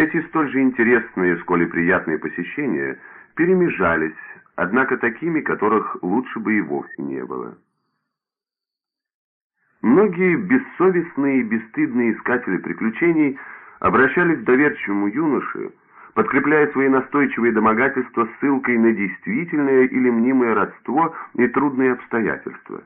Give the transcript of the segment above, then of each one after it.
Эти столь же интересные, сколь и приятные посещения перемежались, однако такими, которых лучше бы и вовсе не было. Многие бессовестные и бесстыдные искатели приключений обращались к доверчивому юноше, подкрепляя свои настойчивые домогательства ссылкой на действительное или мнимое родство и трудные обстоятельства.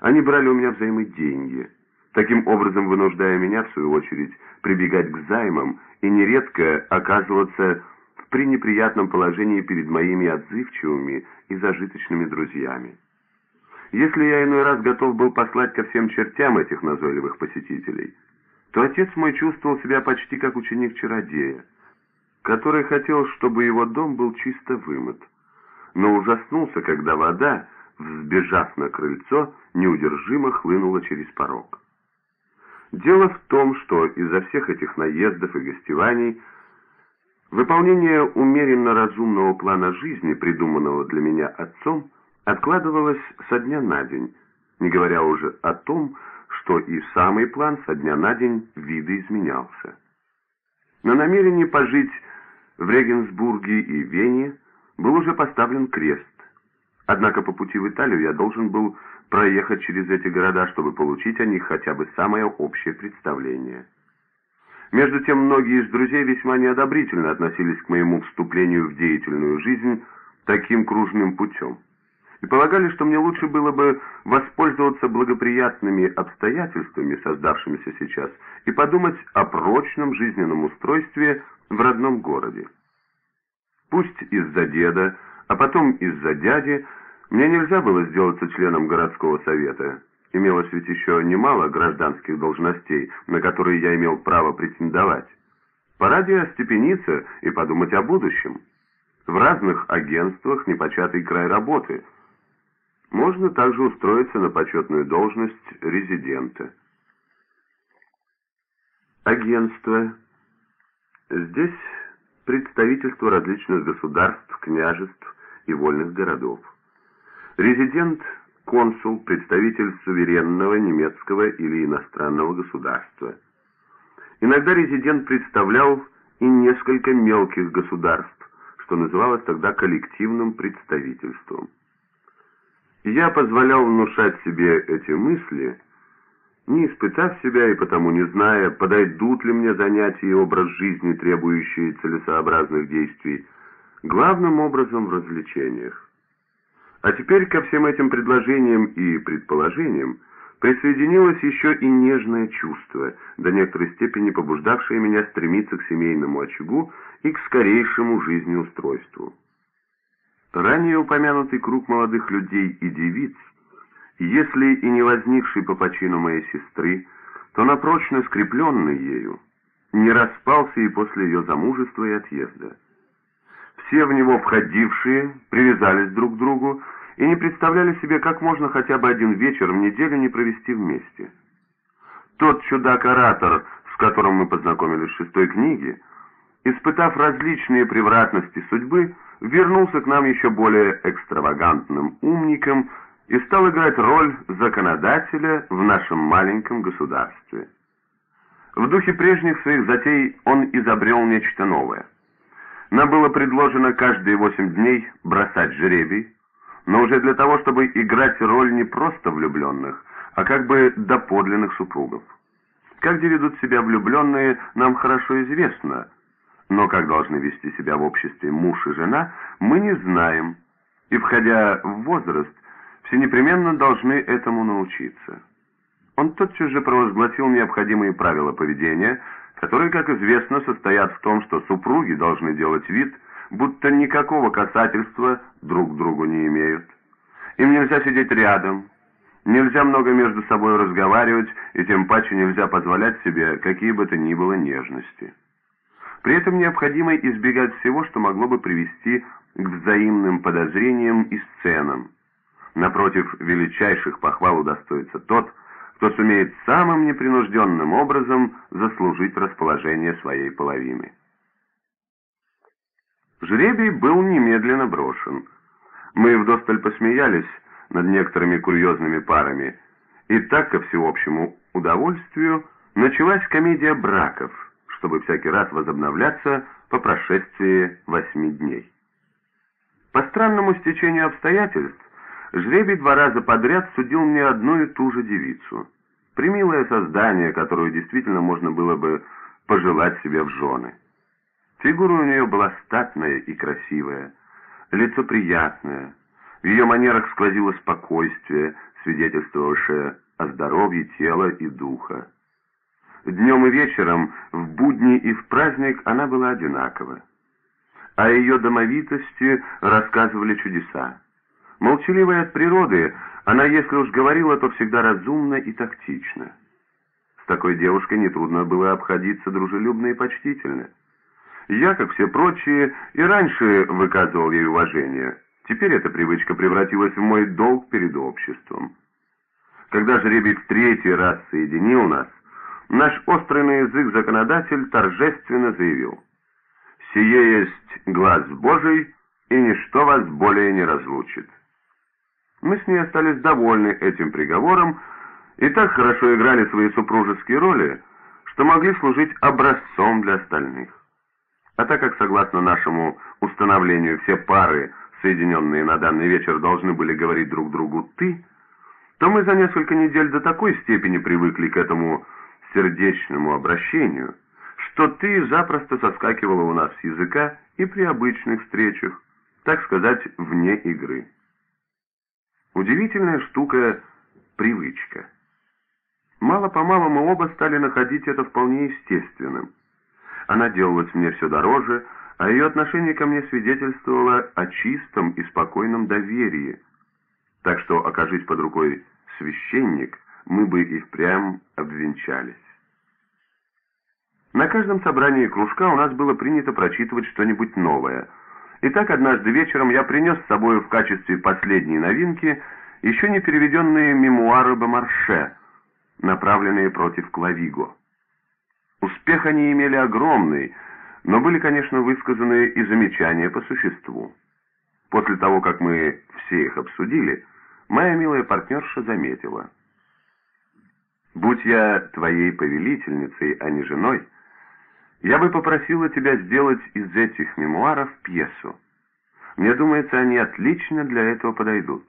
Они брали у меня взаймы деньги, таким образом вынуждая меня, в свою очередь, прибегать к займам и нередко оказываться в пренеприятном положении перед моими отзывчивыми и зажиточными друзьями. Если я иной раз готов был послать ко всем чертям этих назойливых посетителей, то отец мой чувствовал себя почти как ученик-чародея, который хотел, чтобы его дом был чисто вымыт, но ужаснулся, когда вода, взбежав на крыльцо, неудержимо хлынула через порог. Дело в том, что из-за всех этих наездов и гостеваний выполнение умеренно разумного плана жизни, придуманного для меня отцом, откладывалось со дня на день, не говоря уже о том, что и самый план со дня на день видоизменялся. На намерении пожить в Регенсбурге и Вене был уже поставлен крест. Однако по пути в Италию я должен был проехать через эти города, чтобы получить о них хотя бы самое общее представление. Между тем, многие из друзей весьма неодобрительно относились к моему вступлению в деятельную жизнь таким кружным путем и полагали, что мне лучше было бы воспользоваться благоприятными обстоятельствами, создавшимися сейчас, и подумать о прочном жизненном устройстве в родном городе. Пусть из-за деда, а потом из-за дяди, мне нельзя было сделаться членом городского совета. Имелось ведь еще немало гражданских должностей, на которые я имел право претендовать. Пора остепениться и подумать о будущем. В разных агентствах непочатый край работы – можно также устроиться на почетную должность резидента. Агентство. Здесь представительство различных государств, княжеств и вольных городов. Резидент – консул, представитель суверенного немецкого или иностранного государства. Иногда резидент представлял и несколько мелких государств, что называлось тогда коллективным представительством. Я позволял внушать себе эти мысли, не испытав себя и потому не зная, подойдут ли мне занятия и образ жизни, требующие целесообразных действий, главным образом в развлечениях. А теперь ко всем этим предложениям и предположениям присоединилось еще и нежное чувство, до некоторой степени побуждавшее меня стремиться к семейному очагу и к скорейшему жизнеустройству. Ранее упомянутый круг молодых людей и девиц, если и не возникший по почину моей сестры, то напрочно скрепленный ею, не распался и после ее замужества и отъезда. Все в него входившие привязались друг к другу и не представляли себе, как можно хотя бы один вечер в неделю не провести вместе. Тот чудак-оратор, с которым мы познакомились в шестой книге, испытав различные превратности судьбы, вернулся к нам еще более экстравагантным умником и стал играть роль законодателя в нашем маленьком государстве. В духе прежних своих затей он изобрел нечто новое. Нам было предложено каждые восемь дней бросать жребий, но уже для того, чтобы играть роль не просто влюбленных, а как бы доподлинных супругов. Как ведут себя влюбленные, нам хорошо известно – но как должны вести себя в обществе муж и жена, мы не знаем, и, входя в возраст, все непременно должны этому научиться. Он тотчас же провозгласил необходимые правила поведения, которые, как известно, состоят в том, что супруги должны делать вид, будто никакого касательства друг к другу не имеют. Им нельзя сидеть рядом, нельзя много между собой разговаривать, и тем паче нельзя позволять себе какие бы то ни было нежности. При этом необходимо избегать всего, что могло бы привести к взаимным подозрениям и сценам. Напротив, величайших похвал удостоится тот, кто сумеет самым непринужденным образом заслужить расположение своей половины. Жребий был немедленно брошен. Мы вдосталь посмеялись над некоторыми курьезными парами, и так, ко всеобщему удовольствию, началась комедия браков – чтобы всякий раз возобновляться по прошествии восьми дней. По странному стечению обстоятельств, жребий два раза подряд судил мне одну и ту же девицу. Примилое создание, которую действительно можно было бы пожелать себе в жены. Фигура у нее была статная и красивая, лицо приятное, в ее манерах сквозило спокойствие, свидетельствовавшее о здоровье тела и духа. Днем и вечером, в будни и в праздник она была одинакова. О ее домовитости рассказывали чудеса. Молчаливая от природы, она, если уж говорила, то всегда разумно и тактично. С такой девушкой нетрудно было обходиться дружелюбно и почтительно. Я, как все прочие, и раньше выказывал ей уважение. Теперь эта привычка превратилась в мой долг перед обществом. Когда жребий в третий раз соединил нас, наш острый на язык законодатель торжественно заявил «Сие есть глаз Божий, и ничто вас более не разлучит». Мы с ней остались довольны этим приговором и так хорошо играли свои супружеские роли, что могли служить образцом для остальных. А так как, согласно нашему установлению, все пары, соединенные на данный вечер, должны были говорить друг другу «ты», то мы за несколько недель до такой степени привыкли к этому сердечному обращению, что ты запросто соскакивала у нас с языка и при обычных встречах, так сказать, вне игры. Удивительная штука — привычка. Мало-помалу мы оба стали находить это вполне естественным. Она делалась мне все дороже, а ее отношение ко мне свидетельствовало о чистом и спокойном доверии. Так что, окажись под рукой священник, мы бы и впрямь обвенчались. На каждом собрании кружка у нас было принято прочитывать что-нибудь новое. И так однажды вечером я принес с собой в качестве последней новинки еще не переведенные мемуары Бомарше, направленные против Клавиго. Успех они имели огромный, но были, конечно, высказаны и замечания по существу. После того, как мы все их обсудили, моя милая партнерша заметила. «Будь я твоей повелительницей, а не женой, я бы попросила тебя сделать из этих мемуаров пьесу. Мне думается, они отлично для этого подойдут».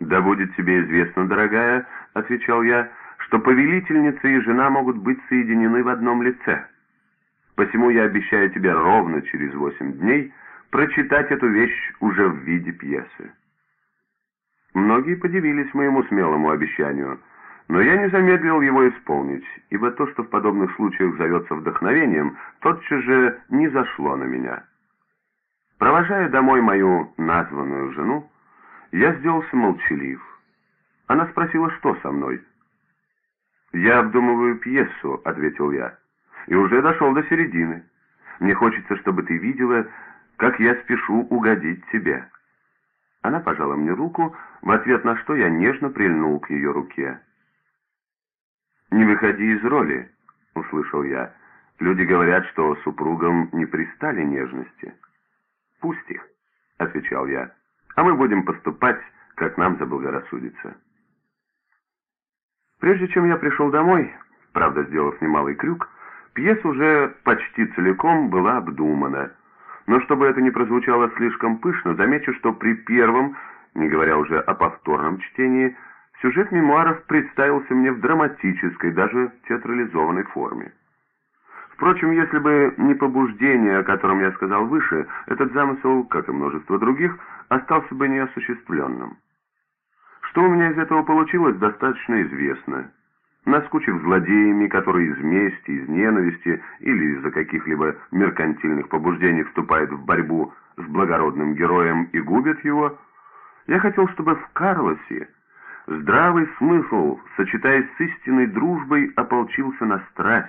«Да будет тебе известно, дорогая», — отвечал я, — «что повелительница и жена могут быть соединены в одном лице. Посему я обещаю тебе ровно через восемь дней прочитать эту вещь уже в виде пьесы». Многие подивились моему смелому обещанию — но я не замедлил его исполнить, ибо то, что в подобных случаях зовется вдохновением, тотчас же не зашло на меня. Провожая домой мою названную жену, я сделался молчалив. Она спросила, что со мной. «Я обдумываю пьесу», — ответил я, — «и уже дошел до середины. Мне хочется, чтобы ты видела, как я спешу угодить тебе». Она пожала мне руку, в ответ на что я нежно прильнул к ее руке. «Не выходи из роли», — услышал я. «Люди говорят, что супругам не пристали нежности». «Пусть их», — отвечал я, — «а мы будем поступать, как нам заблагорассудится». Прежде чем я пришел домой, правда, сделав немалый крюк, пьеса уже почти целиком была обдумана. Но чтобы это не прозвучало слишком пышно, замечу, что при первом, не говоря уже о повторном чтении, Сюжет мемуаров представился мне в драматической, даже театрализованной форме. Впрочем, если бы не побуждение, о котором я сказал выше, этот замысел, как и множество других, остался бы неосуществленным. Что у меня из этого получилось, достаточно известно. Наскучив злодеями, которые из мести, из ненависти или из-за каких-либо меркантильных побуждений вступают в борьбу с благородным героем и губят его, я хотел, чтобы в Карлосе Здравый смысл, сочетаясь с истинной дружбой, ополчился на страсть,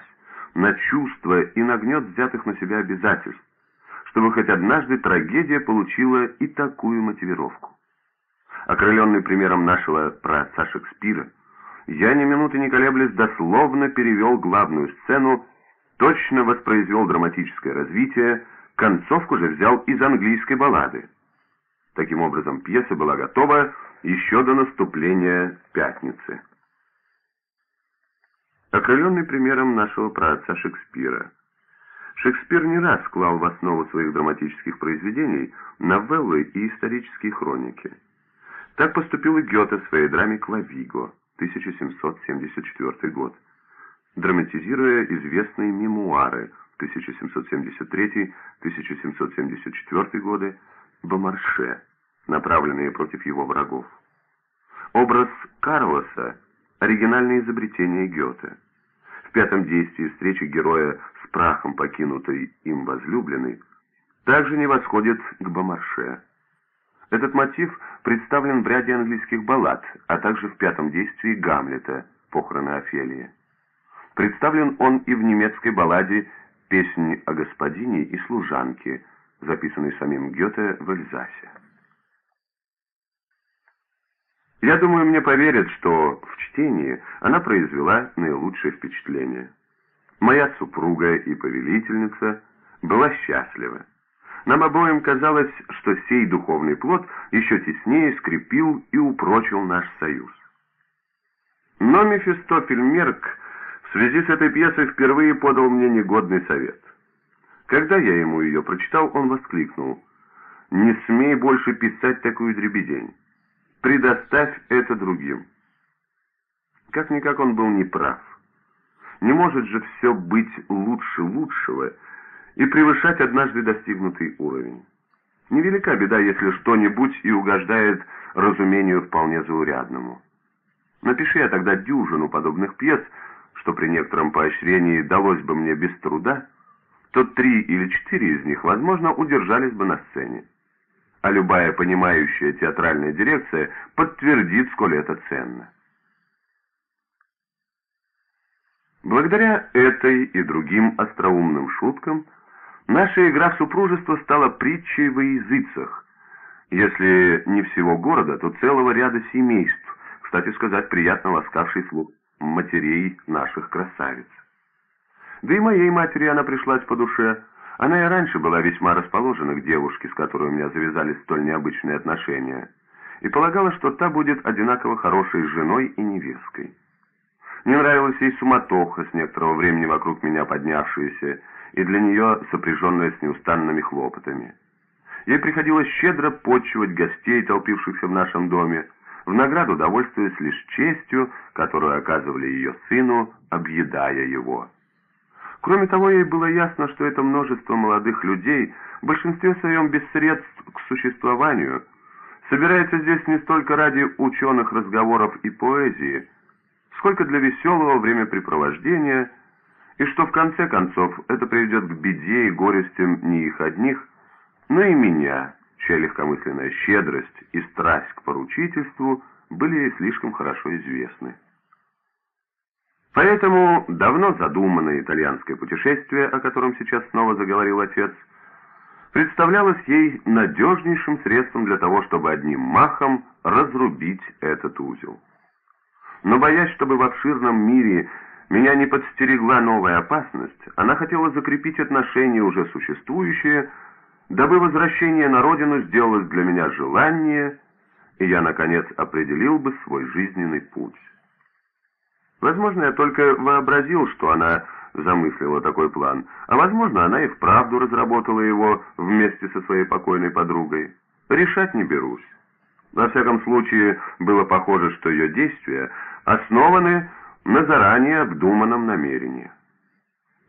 на чувства и на гнет взятых на себя обязательств, чтобы хоть однажды трагедия получила и такую мотивировку. Окрыленный примером нашего праотца Шекспира, я ни минуты не колеблясь дословно перевел главную сцену, точно воспроизвел драматическое развитие, концовку же взял из английской баллады. Таким образом, пьеса была готова еще до наступления пятницы. окрыленный примером нашего праотца Шекспира. Шекспир не раз клал в основу своих драматических произведений новеллы и исторические хроники. Так поступил и Гёте в своей драме «Клавиго» 1774 год, драматизируя известные мемуары 1773-1774 годы Бомарше, направленные против его врагов. Образ Карлоса – оригинальное изобретение Гёте. В пятом действии встречи героя с прахом покинутой им возлюбленной также не восходит к Бомарше. Этот мотив представлен в ряде английских баллад, а также в пятом действии Гамлета «Похороны Офелии». Представлен он и в немецкой балладе «Песнь о господине и служанке», записанной самим Гёте в Эльзасе. Я думаю, мне поверят, что в чтении она произвела наилучшее впечатление. Моя супруга и повелительница была счастлива. Нам обоим казалось, что сей духовный плод еще теснее скрепил и упрочил наш союз. Но Мефистофель Мерк в связи с этой пьесой впервые подал мне негодный совет. Когда я ему ее прочитал, он воскликнул, «Не смей больше писать такую дребедень. Предоставь это другим». Как-никак он был неправ. Не может же все быть лучше лучшего и превышать однажды достигнутый уровень. Невелика беда, если что-нибудь и угождает разумению вполне заурядному. Напиши я тогда дюжину подобных пьес, что при некотором поощрении далось бы мне без труда, то три или четыре из них, возможно, удержались бы на сцене. А любая понимающая театральная дирекция подтвердит, сколь это ценно. Благодаря этой и другим остроумным шуткам наша игра в супружество стала притчей во языцах, если не всего города, то целого ряда семейств, кстати сказать, приятно ласкавший слух матерей наших красавиц. Да и моей матери она пришлась по душе. Она и раньше была весьма расположена к девушке, с которой у меня завязались столь необычные отношения, и полагала, что та будет одинаково хорошей женой и невесткой. Не нравилась ей суматоха, с некоторого времени вокруг меня поднявшаяся, и для нее сопряженная с неустанными хлопотами. Ей приходилось щедро почивать гостей, толпившихся в нашем доме, в награду довольствуясь лишь честью, которую оказывали ее сыну, объедая его. Кроме того, ей было ясно, что это множество молодых людей, в большинстве своем без средств к существованию, собирается здесь не столько ради ученых разговоров и поэзии, сколько для веселого времяпрепровождения, и что в конце концов это приведет к беде и горестям не их одних, но и меня, чья легкомысленная щедрость и страсть к поручительству были ей слишком хорошо известны. Поэтому давно задуманное итальянское путешествие, о котором сейчас снова заговорил отец, представлялось ей надежнейшим средством для того, чтобы одним махом разрубить этот узел. Но боясь, чтобы в обширном мире меня не подстерегла новая опасность, она хотела закрепить отношения, уже существующие, дабы возвращение на родину сделалось для меня желание, и я, наконец, определил бы свой жизненный путь. Возможно, я только вообразил, что она замыслила такой план, а возможно, она и вправду разработала его вместе со своей покойной подругой. Решать не берусь. Во всяком случае, было похоже, что ее действия основаны на заранее обдуманном намерении.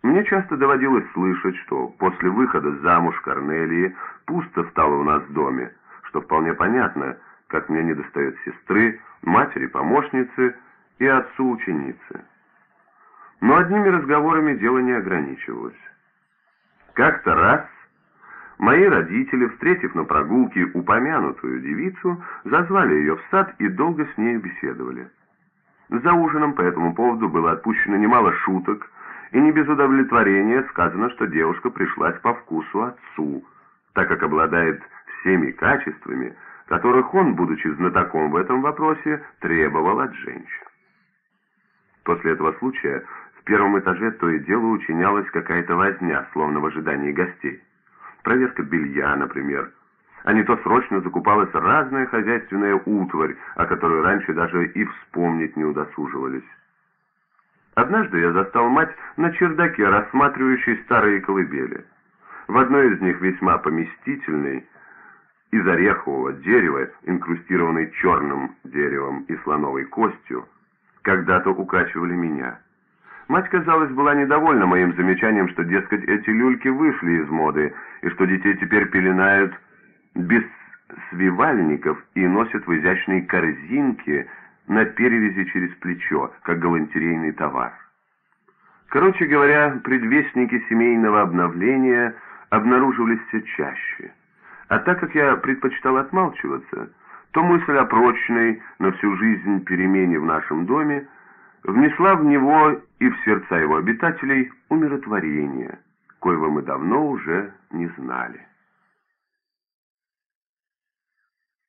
Мне часто доводилось слышать, что после выхода замуж Корнелии пусто стало у нас в доме, что вполне понятно, как мне недостает сестры, матери-помощницы и отцу-ученицы. Но одними разговорами дело не ограничивалось. Как-то раз мои родители, встретив на прогулке упомянутую девицу, зазвали ее в сад и долго с ней беседовали. За ужином по этому поводу было отпущено немало шуток, и не без удовлетворения сказано, что девушка пришлась по вкусу отцу, так как обладает всеми качествами, которых он, будучи знатоком в этом вопросе, требовал от женщин. После этого случая в первом этаже то и дело учинялась какая-то возня, словно в ожидании гостей. Проверка белья, например. А не то срочно закупалась разная хозяйственная утварь, о которой раньше даже и вспомнить не удосуживались. Однажды я застал мать на чердаке, рассматривающей старые колыбели. В одной из них весьма поместительной, из орехового дерева, инкрустированной черным деревом и слоновой костью, когда-то укачивали меня. Мать, казалось, была недовольна моим замечанием, что, дескать, эти люльки вышли из моды, и что детей теперь пеленают без свивальников и носят в изящной корзинке на перевязи через плечо, как галантерейный товар. Короче говоря, предвестники семейного обновления обнаруживались все чаще. А так как я предпочитал отмалчиваться, то мысль о прочной на всю жизнь перемене в нашем доме внесла в него и в сердца его обитателей умиротворение, коего мы давно уже не знали.